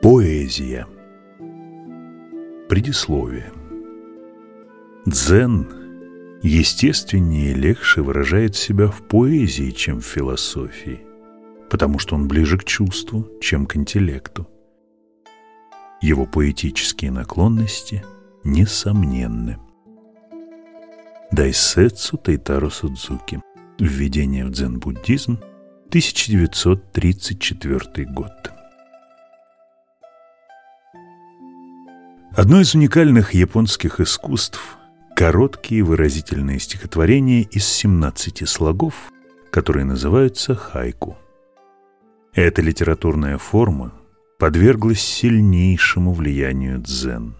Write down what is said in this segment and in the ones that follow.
Поэзия. Предисловие. Дзен естественнее и легче выражает себя в поэзии, чем в философии, потому что он ближе к чувству, чем к интеллекту. Его поэтические наклонности несомненны. Дайсетсу Тайтару Судзуки. Введение в дзен-буддизм, 1934 год. Одно из уникальных японских искусств – короткие выразительные стихотворения из 17 слогов, которые называются хайку. Эта литературная форма подверглась сильнейшему влиянию дзен.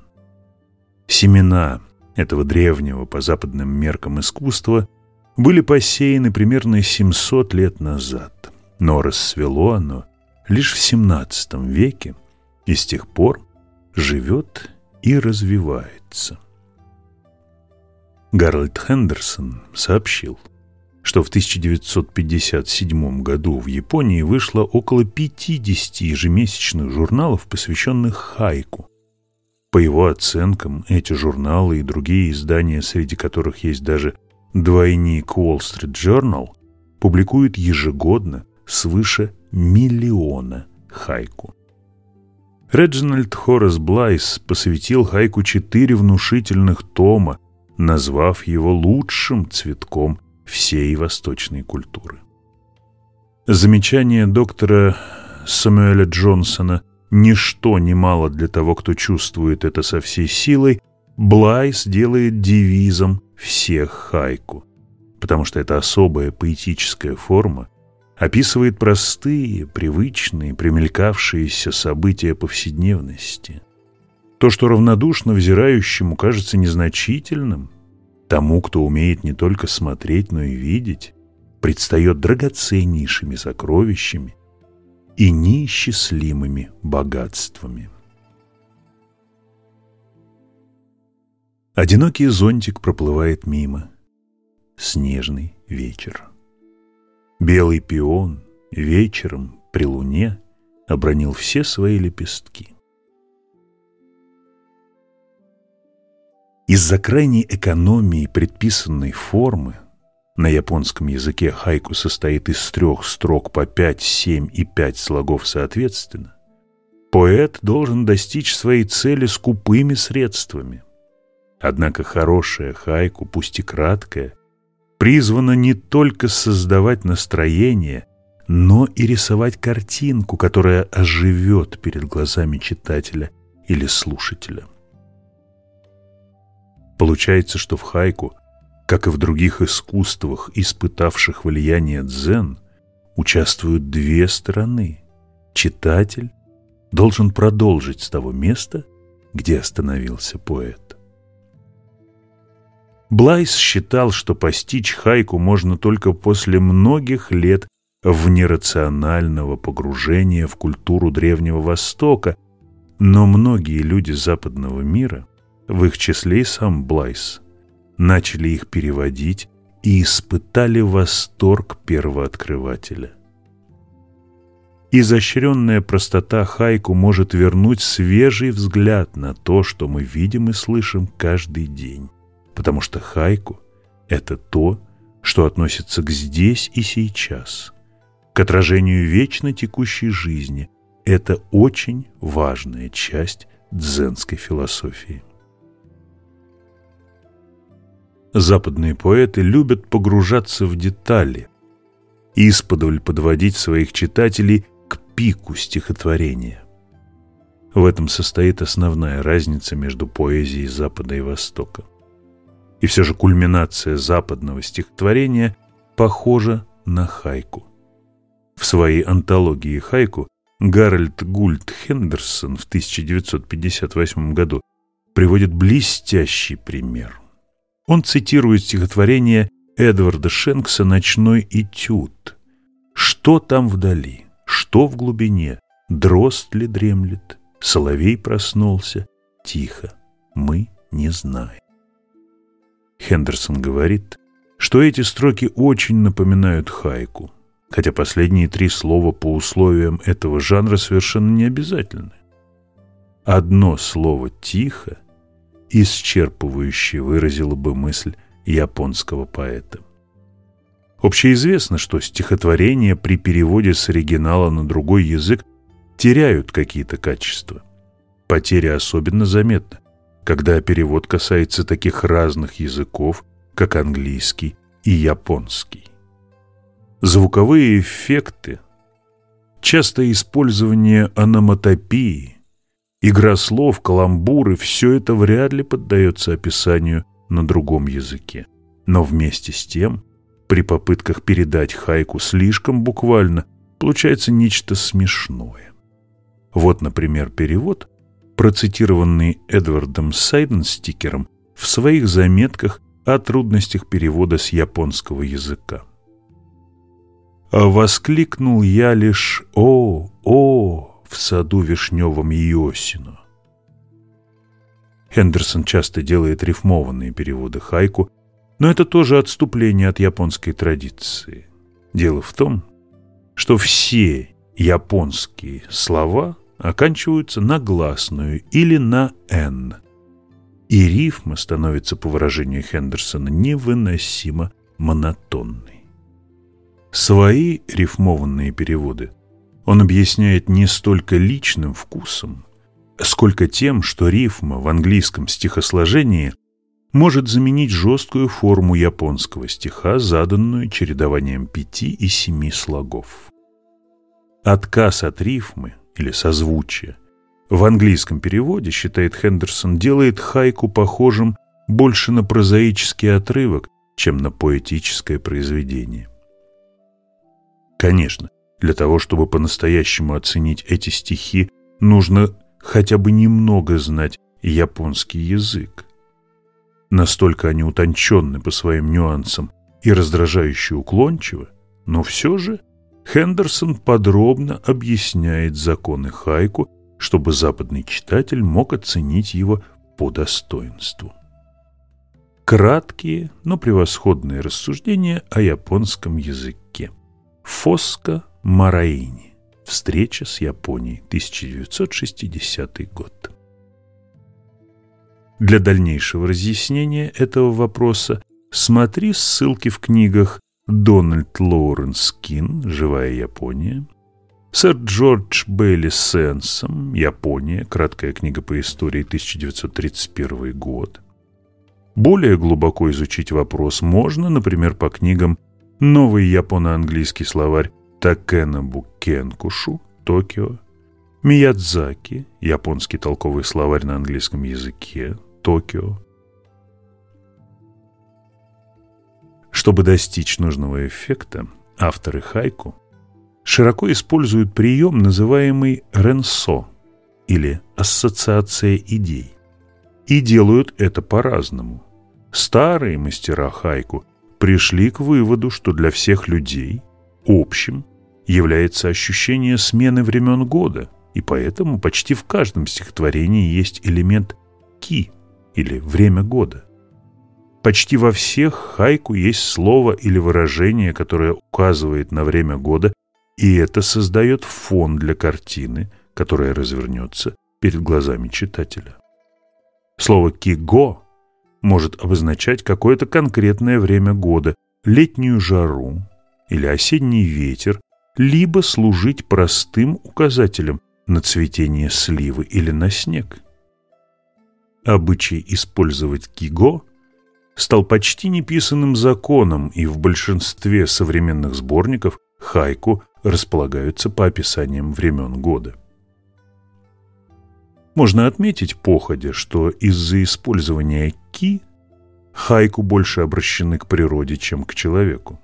Семена этого древнего по западным меркам искусства были посеяны примерно 700 лет назад, но расцвело оно лишь в XVII веке и с тех пор живет и развивается. Гарольд Хендерсон сообщил, что в 1957 году в Японии вышло около 50 ежемесячных журналов, посвященных хайку. По его оценкам, эти журналы и другие издания, среди которых есть даже двойник Wall Street Journal, публикуют ежегодно свыше миллиона хайку. Реджинальд Хорас Блайс посвятил хайку четыре внушительных тома, назвав его лучшим цветком всей восточной культуры. Замечание доктора Самуэля Джонсона «Ничто не мало для того, кто чувствует это со всей силой» Блайс делает девизом всех хайку, потому что это особая поэтическая форма, описывает простые, привычные, примелькавшиеся события повседневности. То, что равнодушно взирающему кажется незначительным, тому, кто умеет не только смотреть, но и видеть, предстает драгоценнейшими сокровищами и неисчислимыми богатствами. Одинокий зонтик проплывает мимо. Снежный вечер. Белый пион вечером при луне обронил все свои лепестки. Из-за крайней экономии предписанной формы на японском языке хайку состоит из трех строк по пять, семь и пять слогов соответственно. Поэт должен достичь своей цели скупыми средствами. Однако хорошая хайку, пусть и краткая, призвана не только создавать настроение, но и рисовать картинку, которая оживет перед глазами читателя или слушателя. Получается, что в хайку, как и в других искусствах, испытавших влияние дзен, участвуют две стороны. Читатель должен продолжить с того места, где остановился поэт. Блайс считал, что постичь хайку можно только после многих лет внерационального погружения в культуру Древнего Востока, но многие люди западного мира, в их числе и сам Блайс, начали их переводить и испытали восторг первооткрывателя. Изощренная простота хайку может вернуть свежий взгляд на то, что мы видим и слышим каждый день потому что хайку – это то, что относится к здесь и сейчас, к отражению вечно текущей жизни. Это очень важная часть дзенской философии. Западные поэты любят погружаться в детали исподволь подводить своих читателей к пику стихотворения. В этом состоит основная разница между поэзией Запада и Востока. И все же кульминация западного стихотворения похожа на хайку. В своей антологии хайку Гарольд Гульд Хендерсон в 1958 году приводит блестящий пример. Он цитирует стихотворение Эдварда Шенкса «Ночной этюд». Что там вдали? что в глубине, дрозд ли дремлет, соловей проснулся, тихо, мы не знаем. Хендерсон говорит, что эти строки очень напоминают хайку, хотя последние три слова по условиям этого жанра совершенно не обязательны. Одно слово «тихо» исчерпывающе выразило бы мысль японского поэта. Общеизвестно, что стихотворения при переводе с оригинала на другой язык теряют какие-то качества. Потеря особенно заметна, когда перевод касается таких разных языков, как английский и японский. Звуковые эффекты, частое использование ономатопии, игра слов, каламбуры – все это вряд ли поддается описанию на другом языке. Но вместе с тем, при попытках передать хайку слишком буквально, получается нечто смешное. Вот, например, перевод, процитированный Эдвардом Сайденстикером в своих заметках о трудностях перевода с японского языка. А воскликнул я лишь «О, о!» В саду вишневом Йосину. Хендерсон часто делает рифмованные переводы хайку, но это тоже отступление от японской традиции. Дело в том, что все японские слова оканчиваются на гласную или на «н», и рифма становится, по выражению Хендерсона, невыносимо монотонной. Свои рифмованные переводы он объясняет не столько личным вкусом, сколько тем, что рифма в английском стихосложении может заменить жесткую форму японского стиха, заданную чередованием пяти и семи слогов. Отказ от рифмы или созвучия в английском переводе, считает Хендерсон, делает хайку похожим больше на прозаический отрывок, чем на поэтическое произведение. Конечно, для того, чтобы по-настоящему оценить эти стихи, нужно хотя бы немного знать японский язык. Настолько они утонченны по своим нюансам и раздражающе уклончивы, но все же Хендерсон подробно объясняет законы хайку, чтобы западный читатель мог оценить его по достоинству. Краткие, но превосходные рассуждения о японском языке. Фоска Мараини. Встреча с Японией. 1960 год. Для дальнейшего разъяснения этого вопроса смотри ссылки в книгах Дональд Лоуренс Кин «Живая Япония», сэр Джордж Бейли Сенсом «Япония. Краткая книга по истории. 1931 год». Более глубоко изучить вопрос можно, например, по книгам «Новый японо-английский словарь Такена Букенкушу. Токио», Миядзаки «Японский толковый словарь на английском языке. Токио», Чтобы достичь нужного эффекта, авторы хайку широко используют прием, называемый ренсо или ассоциация идей. И делают это по-разному. Старые мастера хайку пришли к выводу, что для всех людей общим является ощущение смены времен года, и поэтому почти в каждом стихотворении есть элемент ки или время года. Почти во всех хайку есть слово или выражение, которое указывает на время года, и это создает фон для картины, которая развернется перед глазами читателя. Слово «киго» может обозначать какое-то конкретное время года, летнюю жару или осенний ветер, либо служить простым указателем на цветение сливы или на снег. Обычай использовать киго стал почти неписанным законом, и в большинстве современных сборников хайку располагаются по описаниям времен года. Можно отметить походе, что из-за использования ки хайку больше обращены к природе, чем к человеку.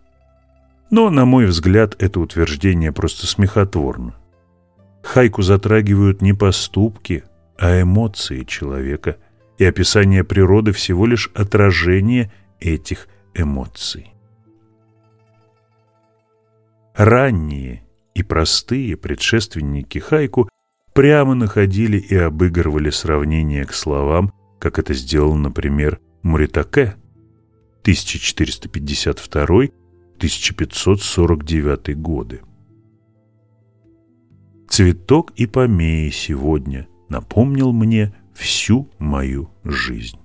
Но, на мой взгляд, это утверждение просто смехотворно. Хайку затрагивают не поступки, а эмоции человека – и описание природы всего лишь отражение этих эмоций. Ранние и простые предшественники хайку прямо находили и обыгрывали сравнения к словам, как это сделал, например, Муритаке 1452-1549 годы. Цветок и помеи сегодня напомнил мне всю мою жизнь.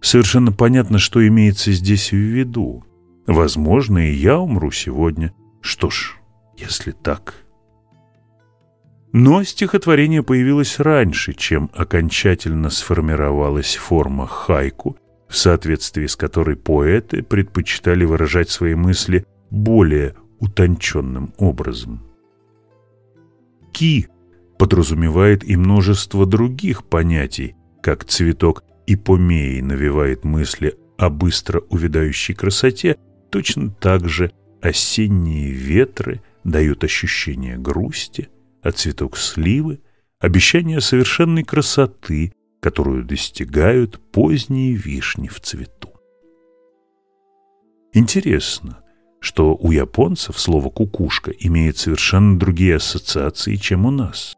Совершенно понятно, что имеется здесь в виду. Возможно, и я умру сегодня. Что ж, если так. Но стихотворение появилось раньше, чем окончательно сформировалась форма хайку, в соответствии с которой поэты предпочитали выражать свои мысли более утонченным образом. Ки подразумевает и множество других понятий, как цветок ипомеи навевает мысли о быстро увядающей красоте, точно так же осенние ветры дают ощущение грусти, а цветок сливы – обещание совершенной красоты, которую достигают поздние вишни в цвету. Интересно, что у японцев слово «кукушка» имеет совершенно другие ассоциации, чем у нас.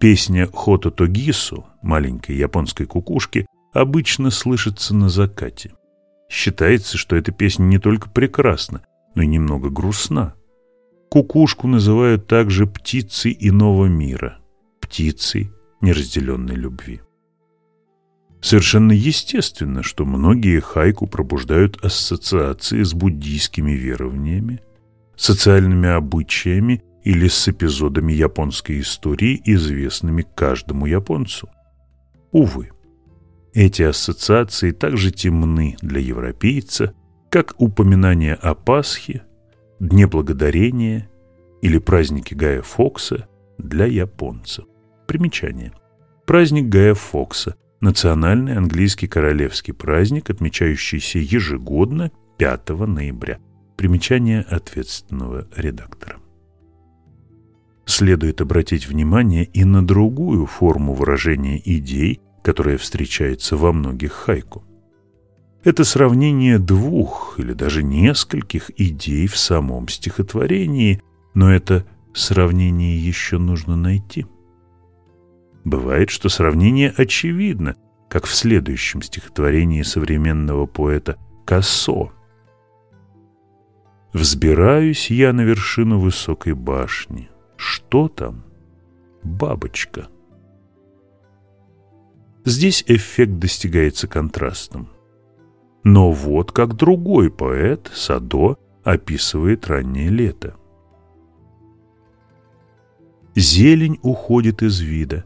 Песня Хото Тогису, маленькой японской кукушки, обычно слышится на закате. Считается, что эта песня не только прекрасна, но и немного грустна. Кукушку называют также птицей иного мира, птицей неразделенной любви. Совершенно естественно, что многие хайку пробуждают ассоциации с буддийскими верованиями, социальными обычаями или с эпизодами японской истории, известными каждому японцу. Увы. Эти ассоциации также темны для европейца, как упоминание о Пасхе, Дне Благодарения или празднике Гая Фокса для японцев. Примечание. Праздник Гая Фокса – национальный английский королевский праздник, отмечающийся ежегодно 5 ноября. Примечание ответственного редактора. Следует обратить внимание и на другую форму выражения идей – которая встречается во многих хайку. Это сравнение двух или даже нескольких идей в самом стихотворении, но это сравнение еще нужно найти. Бывает, что сравнение очевидно, как в следующем стихотворении современного поэта Кассо. «Взбираюсь я на вершину высокой башни. Что там? Бабочка». Здесь эффект достигается контрастом. Но вот как другой поэт, Садо, описывает раннее лето. Зелень уходит из вида,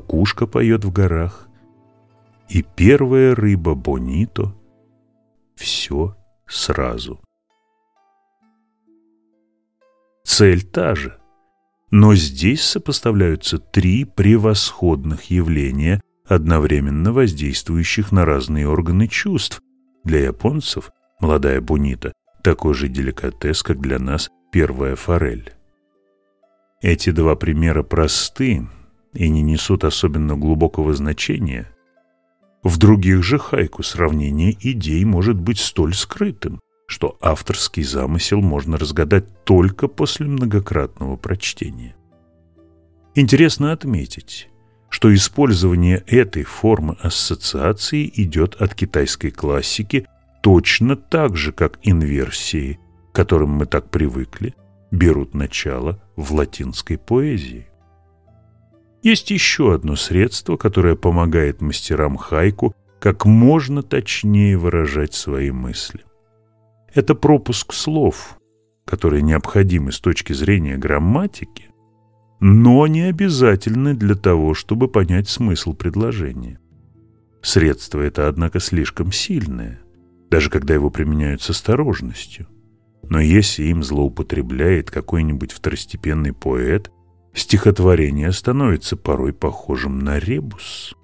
кукушка поет в горах, и первая рыба Бонито — все сразу. Цель та же, но здесь сопоставляются три превосходных явления – одновременно воздействующих на разные органы чувств. Для японцев молодая бунита такой же деликатес, как для нас первая форель. Эти два примера просты и не несут особенно глубокого значения. В других же хайку сравнение идей может быть столь скрытым, что авторский замысел можно разгадать только после многократного прочтения. Интересно отметить, что использование этой формы ассоциации идет от китайской классики точно так же, как инверсии, к которым мы так привыкли, берут начало в латинской поэзии. Есть еще одно средство, которое помогает мастерам хайку как можно точнее выражать свои мысли. Это пропуск слов, которые необходимы с точки зрения грамматики, но не обязательны для того, чтобы понять смысл предложения. Средство это, однако, слишком сильное, даже когда его применяют с осторожностью. Но если им злоупотребляет какой-нибудь второстепенный поэт, стихотворение становится порой похожим на ребус.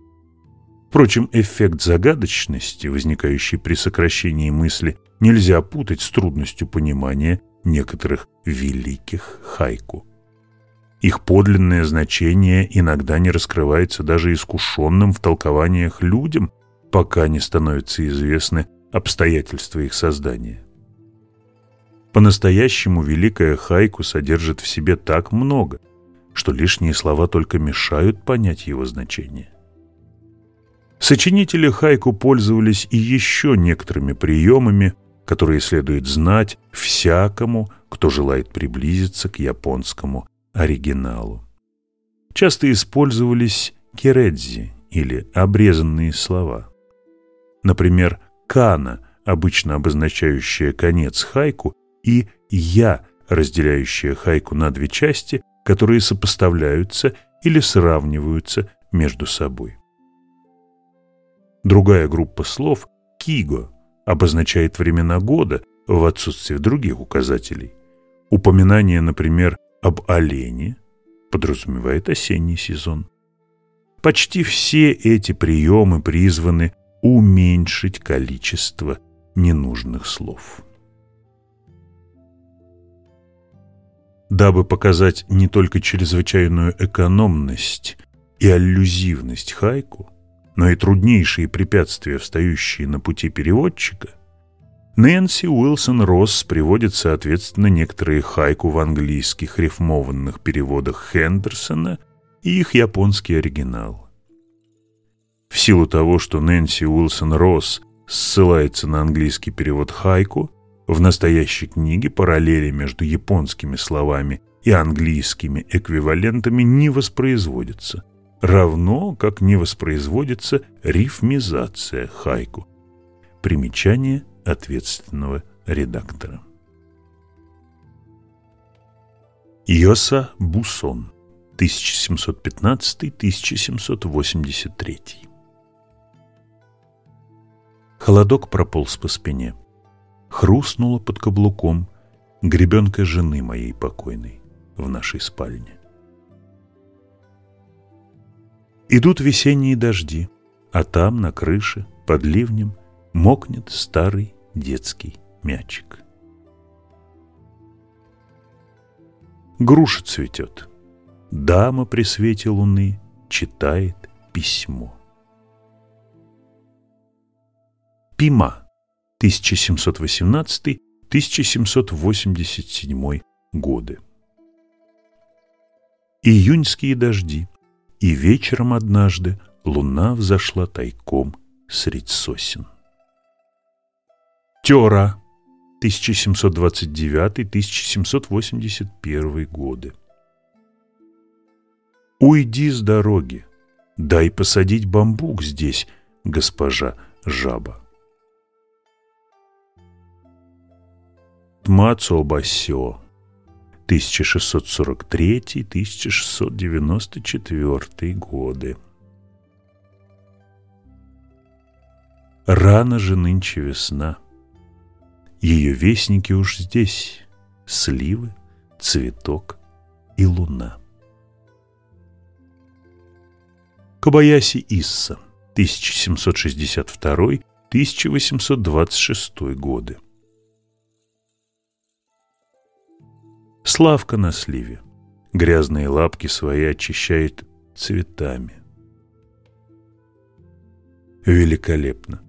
Впрочем, эффект загадочности, возникающий при сокращении мысли, нельзя путать с трудностью понимания некоторых великих хайку. Их подлинное значение иногда не раскрывается даже искушенным в толкованиях людям, пока не становятся известны обстоятельства их создания. По-настоящему великая хайку содержит в себе так много, что лишние слова только мешают понять его значение. Сочинители хайку пользовались и еще некоторыми приемами, которые следует знать всякому, кто желает приблизиться к японскому оригиналу. Часто использовались кередзи или обрезанные слова. Например, кана, обычно обозначающая конец хайку, и я, разделяющая хайку на две части, которые сопоставляются или сравниваются между собой. Другая группа слов – киго – обозначает времена года в отсутствие других указателей. Упоминание, например, об олене подразумевает осенний сезон. Почти все эти приемы призваны уменьшить количество ненужных слов. Дабы показать не только чрезвычайную экономность и аллюзивность хайку, но и труднейшие препятствия, встающие на пути переводчика, Нэнси Уилсон Росс приводит, соответственно, некоторые хайку в английских рифмованных переводах Хендерсона и их японский оригинал. В силу того, что Нэнси Уилсон Росс ссылается на английский перевод хайку, в настоящей книге параллели между японскими словами и английскими эквивалентами не воспроизводятся, равно как не воспроизводится рифмизация хайку. Примечание ответственного редактора. Йоса Бусон, 1715-1783 Холодок прополз по спине. Хрустнуло под каблуком гребенка жены моей покойной в нашей спальне. Идут весенние дожди, а там, на крыше, под ливнем, мокнет старый детский мячик. Груша цветет. Дама при свете луны читает письмо. Пима, 1718-1787 годы. Июньские дожди, и вечером однажды луна взошла тайком средь сосен. Тера, 1729-1781 годы. Уйди с дороги, дай посадить бамбук здесь, госпожа жаба. Тмацо Басё, 1643-1694 годы. Рано же нынче весна — ее вестники уж здесь — сливы, цветок и луна. Кобаяси Исса, 1762-1826 годы. Славка на сливе. Грязные лапки свои очищает цветами. Великолепно.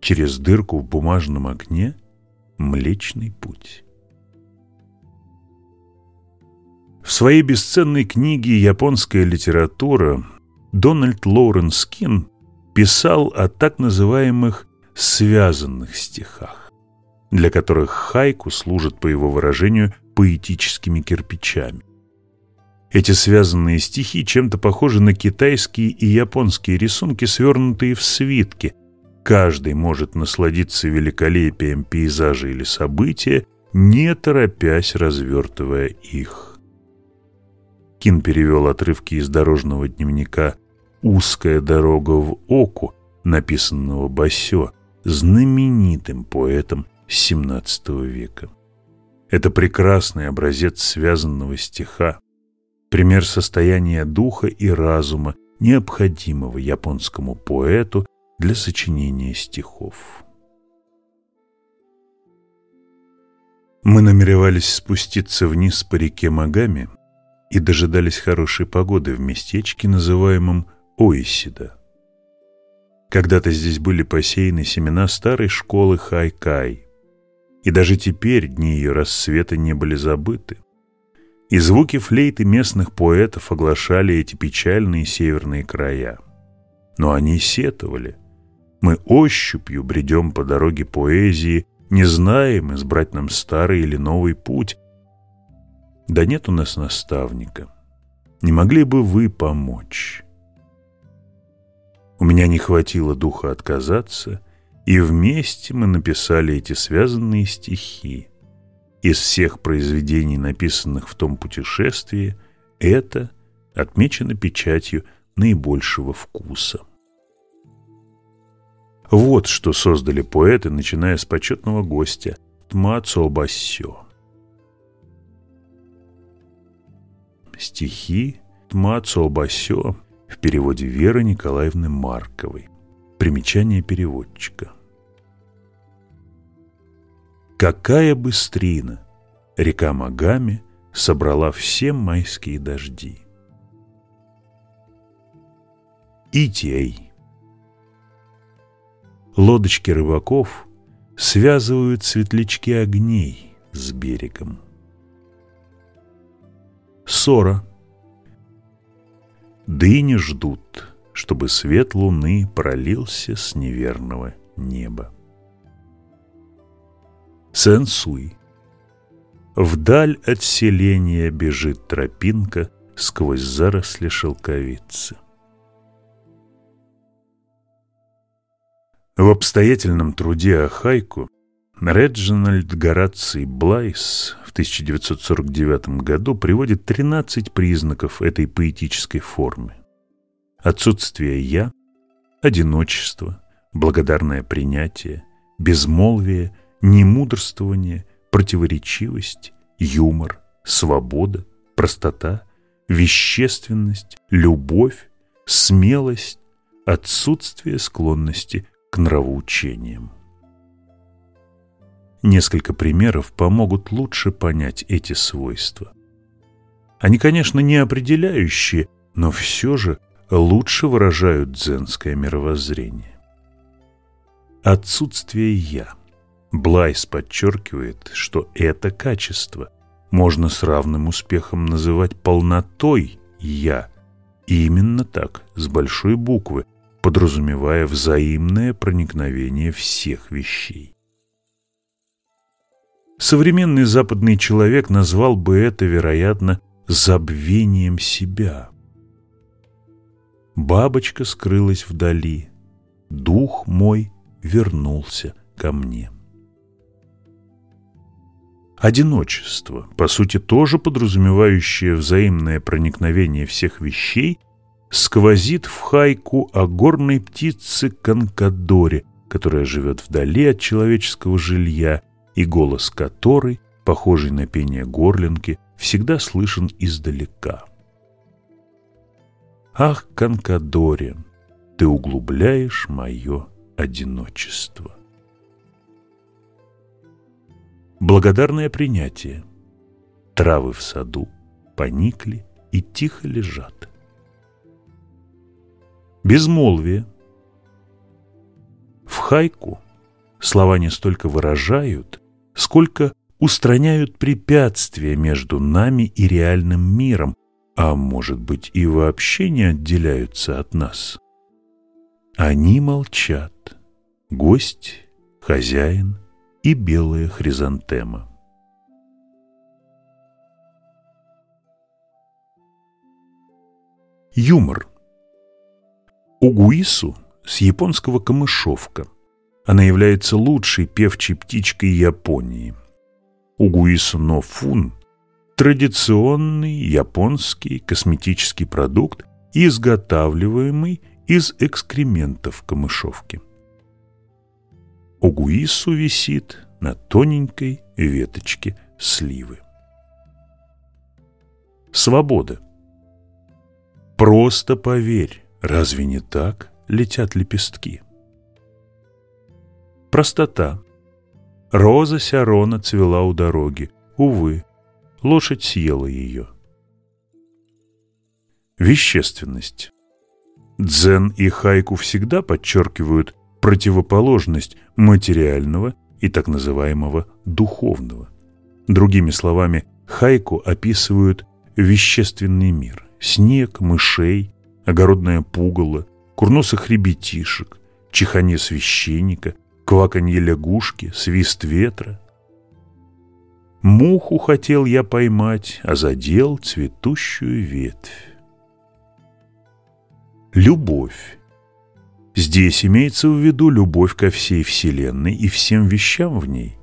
Через дырку в бумажном окне — Млечный путь. В своей бесценной книге «Японская литература» Дональд Лоуренс Кин писал о так называемых «связанных стихах», для которых хайку служат, по его выражению, поэтическими кирпичами. Эти связанные стихи чем-то похожи на китайские и японские рисунки, свернутые в свитки – Каждый может насладиться великолепием пейзажа или события, не торопясь развертывая их. Кин перевел отрывки из дорожного дневника «Узкая дорога в Оку», написанного Басё, знаменитым поэтом XVII века. Это прекрасный образец связанного стиха, пример состояния духа и разума, необходимого японскому поэту для сочинения стихов. Мы намеревались спуститься вниз по реке Магами и дожидались хорошей погоды в местечке, называемом Оисида. Когда-то здесь были посеяны семена старой школы Хайкай, И даже теперь дни ее рассвета не были забыты. И звуки флейты местных поэтов оглашали эти печальные северные края. Но они сетовали. Мы ощупью бредем по дороге поэзии, не знаем, избрать нам старый или новый путь. Да нет у нас наставника. Не могли бы вы помочь? У меня не хватило духа отказаться, и вместе мы написали эти связанные стихи. Из всех произведений, написанных в том путешествии, это отмечено печатью наибольшего вкуса. Вот что создали поэты, начиная с почетного гостя Тмацо Бассё. Стихи Тмацо Бассё в переводе Веры Николаевны Марковой. Примечание переводчика. Какая быстрина! Река Магами собрала все майские дожди. Итей. Лодочки рыбаков связывают светлячки огней с берегом. Сора. Дыни ждут, чтобы свет луны пролился с неверного неба. Сенсуй. Вдаль от селения бежит тропинка сквозь заросли шелковицы. В обстоятельном труде о хайку Реджинальд Гораций Блайс в 1949 году приводит 13 признаков этой поэтической формы. Отсутствие «я», одиночество, благодарное принятие, безмолвие – немудрствование, противоречивость, юмор, свобода, простота, вещественность, любовь, смелость, отсутствие склонности к нравоучениям. Несколько примеров помогут лучше понять эти свойства. Они, конечно, не определяющие, но все же лучше выражают дзенское мировоззрение. Отсутствие «я» Блайс подчеркивает, что это качество можно с равным успехом называть полнотой «я». Именно так, с большой буквы, подразумевая взаимное проникновение всех вещей. Современный западный человек назвал бы это, вероятно, забвением себя. Бабочка скрылась вдали, дух мой вернулся ко мне. Одиночество, по сути тоже подразумевающее взаимное проникновение всех вещей, сквозит в хайку о горной птице Канкадоре, которая живет вдали от человеческого жилья, и голос которой, похожий на пение горлинки, всегда слышен издалека. Ах, Канкадоре, ты углубляешь мое одиночество. Благодарное принятие. Травы в саду поникли и тихо лежат. Безмолвие. В хайку слова не столько выражают, сколько устраняют препятствия между нами и реальным миром, а может быть и вообще не отделяются от нас. Они молчат. Гость, хозяин – и белая хризантема. Юмор. Угуису с японского камышовка. Она является лучшей певчей птичкой Японии. Угуису но фун – традиционный японский косметический продукт, изготавливаемый из экскрементов камышовки. Огуису висит на тоненькой веточке сливы. Свобода. Просто поверь, разве не так летят лепестки? Простота. Роза Сярона цвела у дороги. Увы, лошадь съела ее. Вещественность. Дзен и хайку всегда подчеркивают противоположность материального и так называемого духовного. Другими словами, хайку описывают вещественный мир – снег, мышей, огородное пугало, курносых ребятишек, чиханье священника, кваканье лягушки, свист ветра. Муху хотел я поймать, а задел цветущую ветвь. Любовь. Здесь имеется в виду любовь ко всей Вселенной и всем вещам в ней,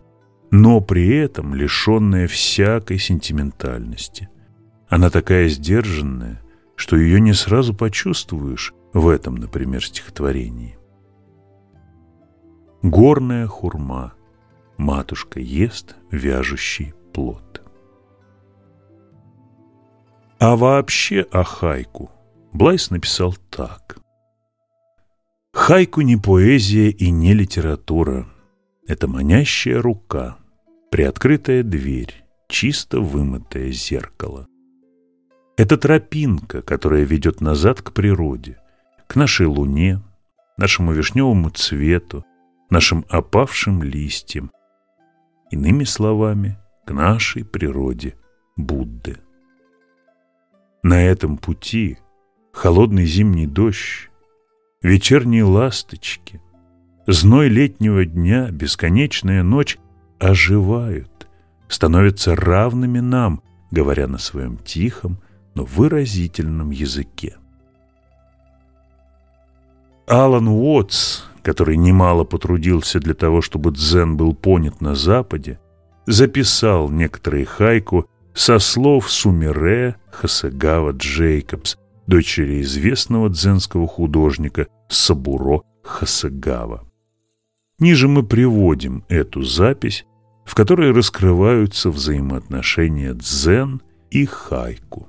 но при этом лишенная всякой сентиментальности. Она такая сдержанная, что ее не сразу почувствуешь в этом, например, стихотворении. Горная хурма. Матушка ест вяжущий плод. А вообще о хайку Блайс написал так. Хайку не поэзия и не литература. Это манящая рука, приоткрытая дверь, чисто вымытое зеркало. Это тропинка, которая ведет назад к природе, к нашей луне, нашему вишневому цвету, нашим опавшим листьям, иными словами, к нашей природе Будды. На этом пути холодный зимний дождь, вечерние ласточки, зной летнего дня, бесконечная ночь оживают, становятся равными нам, говоря на своем тихом, но выразительном языке. Алан Уотс, который немало потрудился для того, чтобы дзен был понят на Западе, записал некоторые хайку со слов Сумире Хасагава Джейкобс, дочери известного дзенского художника Сабуро Хасагава. Ниже мы приводим эту запись, в которой раскрываются взаимоотношения дзен и хайку.